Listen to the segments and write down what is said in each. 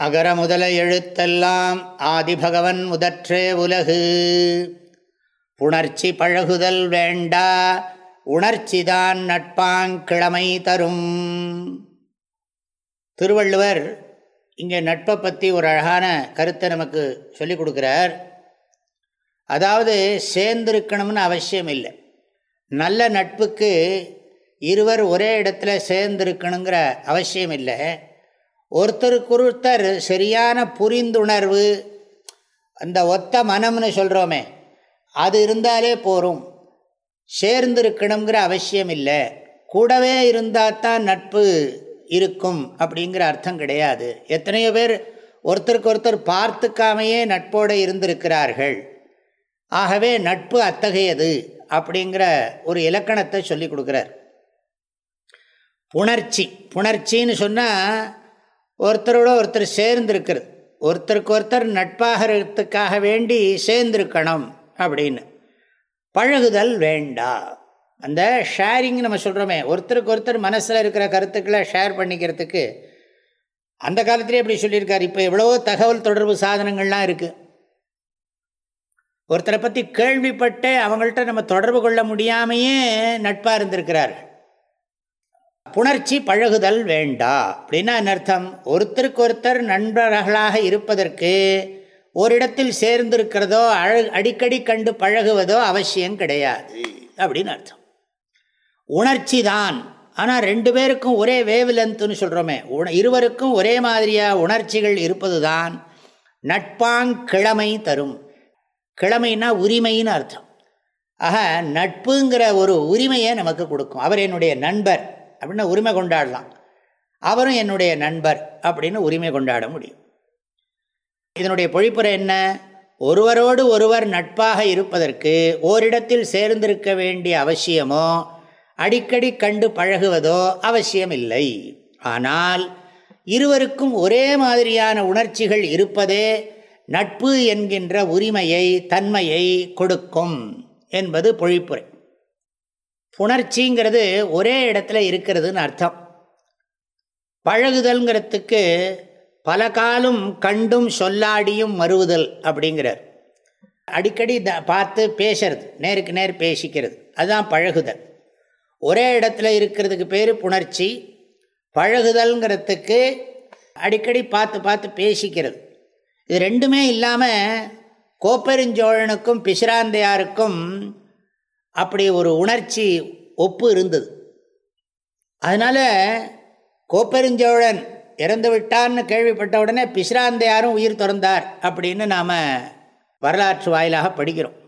அகர முதல எழுத்தெல்லாம் ஆதிபகவன் முதற்றே உலகு. புணர்ச்சி பழகுதல் வேண்டா உணர்ச்சிதான் நட்பாங்கிழமை தரும். திருவள்ளுவர் இங்கே நட்பை பற்றி ஒரு அழகான கருத்தை நமக்கு சொல்லிக் கொடுக்குறார். அதாவது சேர்ந்திருக்கணும்னு அவசியம் இல்லை. நல்ல நட்புக்கு இருவர் ஒரே இடத்துல சேர்ந்திருக்கணுங்கிற அவசியம் இல்லை. ஒருத்தருக்கொருத்தர் சரியான புரிந்துணர்வு அந்த ஒத்த மனம்னு சொல்கிறோமே அது இருந்தாலே போகும் சேர்ந்திருக்கணுங்கிற அவசியம் இல்லை கூடவே இருந்தால் தான் நட்பு இருக்கும் அப்படிங்கிற அர்த்தம் கிடையாது. எத்தனையோ பேர் ஒருத்தருக்கு ஒருத்தர் பார்த்துக்காமையே நட்போடு இருந்திருக்கிறார்கள். ஆகவே நட்பு அத்தகையது அப்படிங்கிற ஒரு இலக்கணத்தை சொல்லி கொடுக்குறார். புணர்ச்சி. புணர்ச்சின்னு சொன்னால் ஒருத்தரோட ஒருத்தர் சேர்ந்துருக்கிறது. ஒருத்தருக்கு ஒருத்தர் நட்பாகிறதுக்காக வேண்டி சேர்ந்திருக்கணும் அப்படின்னு. பழகுதல் வேண்டா. அந்த ஷேரிங் நம்ம சொல்கிறோமே ஒருத்தருக்கு ஒருத்தர் மனசில் இருக்கிற கருத்துக்களை ஷேர் பண்ணிக்கிறதுக்கு அந்த காலத்திலே இப்படி சொல்லியிருக்காரு? இப்போ எவ்வளவோ தகவல் தொடர்பு சாதனங்கள்லாம் இருக்குது ஒருத்தரை பற்றி கேள்விப்பட்டு அவங்கள்ட்ட நம்ம தொடர்பு கொள்ள முடியாமையே நட்பாக இருந்திருக்கிறார்கள். புணர்ச்சி பழகுதல் வேண்டா. அப்படின்னா என்ன அர்த்தம்? ஒருத்தருக்கு ஒருத்தர் நண்பர்களாக இருப்பதற்கு ஓரிடத்தில் சேர்ந்திருக்கிறதோ அழ அடிக்கடி கண்டு பழகுவதோ அவசியம் கிடையாது. அப்படின்னு அர்த்தம். உணர்ச்சி தான். ஆனால் ரெண்டு பேருக்கும் ஒரே வேவ் லென்த்துன்னு சொல்கிறோமே உண இருவருக்கும் ஒரே மாதிரியாக உணர்ச்சிகள் இருப்பது தான் நட்பாங்கிழமை தரும். கிழமைனா உரிமைன்னு அர்த்தம். ஆக நட்புங்கிற ஒரு உரிமையை நமக்கு கொடுக்கும். அவர் என்னுடைய நண்பர். அப்படின்னா உரிமை கொண்டாடலாம். அவரும் என்னுடைய நண்பர் அப்படின்னு உரிமை கொண்டாட முடியும். இதனுடைய பொழிப்புரை என்ன? ஒருவரோடு ஒருவர் நட்பாக இருப்பதற்கு ஓரிடத்தில் சேர்ந்திருக்க வேண்டிய அவசியமோ அடிக்கடி கண்டு பழகுவதோ அவசியம் இல்லை ஆனால் இருவருக்கும் ஒரே மாதிரியான உணர்ச்சிகள் இருப்பதே நட்பு என்கின்ற உரிமையை தன்மையை கொடுக்கும் என்பது பொழிப்புரை. புணர்ச்சிங்கிறது ஒரே இடத்துல இருக்கிறதுன்னு அர்த்தம். பழகுதல்ங்கிறதுக்கு பல காலம் கண்டும் சொல்லாடியும் மறுவுதல் அப்படிங்கிறார். அடிக்கடி த பார்த்து பேசுறது நேருக்கு நேர் பேசிக்கிறது அதுதான் பழகுதல். ஒரே இடத்துல இருக்கிறதுக்கு பேர் புணர்ச்சி பழகுதல்ங்கிறதுக்கு அடிக்கடி பார்த்து பார்த்து பேசிக்கிறது. இது ரெண்டுமே இல்லாமல் கோப்பெருஞ்சோழனுக்கும் பிசிராந்தையாருக்கும் அப்படி ஒரு உணர்ச்சி ஒப்பு இருந்தது. அதனால் கோப்பெருஞ்சோழன் இறந்து விட்டான்னு கேள்விப்பட்ட உடனே பிஸ்ராந்தையாரும் உயிர் திறந்தார் அப்படின்னு நாம் வரலாற்று வாயிலாக படிக்கிறோம்.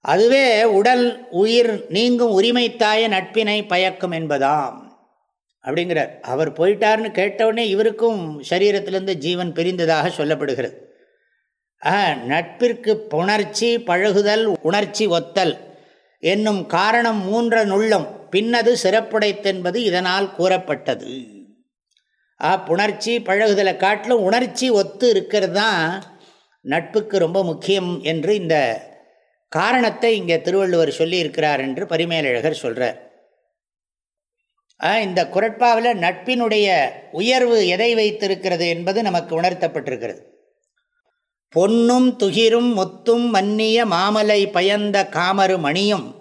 அதுவே உடல் உயிர் நீங்கும் உரிமைத்தாய நட்பினை பயக்கும் என்பதாம். அப்படிங்கிறார். அவர் போயிட்டார்னு கேட்டவுடனே இவருக்கும் சரீரத்திலிருந்து ஜீவன் பிரிந்ததாக சொல்லப்படுகிறது. நட்பிற்கு புணர்ச்சி பழகுதல் உணர்ச்சி ஒத்தல் என்னும் காரணம் மூன்ற நுள்ளும் பின்னது சிறப்புடைத்தென்பது இதனால் கூறப்பட்டது. ஆ புணர்ச்சி பழகுதலை காட்டிலும் உணர்ச்சி ஒத்து இருக்கிறது தான் நட்புக்கு ரொம்ப முக்கியம் என்று இந்த காரணத்தை இங்கே திருவள்ளுவர் சொல்லியிருக்கிறார் என்று பரிமேலழகர் சொல்கிறார் இந்த குரட்பாவில் நட்பினுடைய உயர்வு எதை வைத்திருக்கிறது என்பது நமக்கு உணர்த்தப்பட்டிருக்கிறது. பொன்னும் துகிரும் முத்தும் மன்னிய மாமலை பயந்த காமரு மணியும்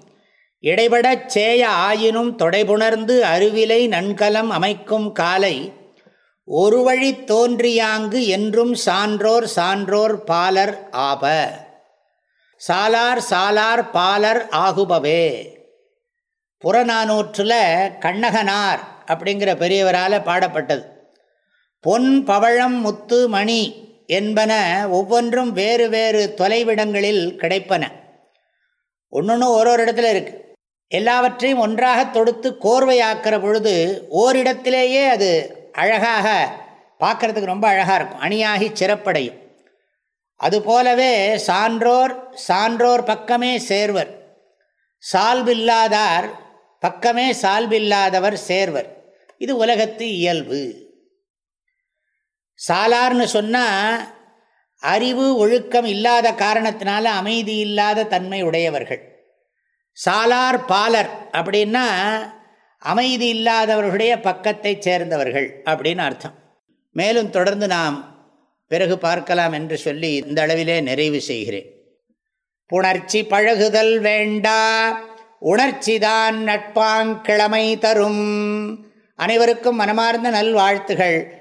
இடைபடச் சேய ஆயினும் தொடைபுணர்ந்து அருவிலை நன்கலம் அமைக்கும் காலை ஒரு வழி தோன்றியாங்கு என்றும் சான்றோர் சான்றோர் பாலர் ஆப. சாலார் சாலார் பாலர் ஆகுபவே. புறநானூற்றில் கண்ணகனார் அப்படிங்கிற பெரியவரால் பாடப்பட்டது. பொன் பவழம் முத்து மணி என்பன ஒவ்வொன்றும் வேறு வேறு தொலைவிடங்களில் கிடைப்பன. ஒன்று ஒரு ஒரு இடத்துல இருக்குது எல்லாவற்றையும் ஒன்றாக தொடுத்து கோர்வையாக்கிற பொழுது ஓரிடத்திலேயே அது அழகாக பார்க்குறதுக்கு ரொம்ப அழகாக இருக்கும். அணியாகி சிறப்படையும். அதுபோலவே சான்றோர் சான்றோர் பக்கமே சேர்வர். சால்பில்லாதார் பக்கமே சால்பில்லாதவர் சேர்வர். இது உலகத்து இயல்பு. சாலார்னு சொன்னால் அறிவு ஒழுக்கம் இல்லாத காரணத்தினால அமைதி இல்லாத தன்மை உடையவர்கள். சாலார் பாலர் அப்படின்னா அமைதி இல்லாதவர்களுடைய பக்கத்தை சேர்ந்தவர்கள் அப்படின்னு அர்த்தம். மேலும் தொடர்ந்து நாம் பிறகு பார்க்கலாம் என்று சொல்லி இந்த அளவிலே நிறைவு செய்கிறேன். புணர்ச்சி பழகுதல் வேண்டா உணர்ச்சிதான் நட்பாங்கிழமை தரும். அனைவருக்கும் மனமார்ந்த நல்வாழ்த்துகள்.